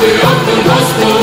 the open ten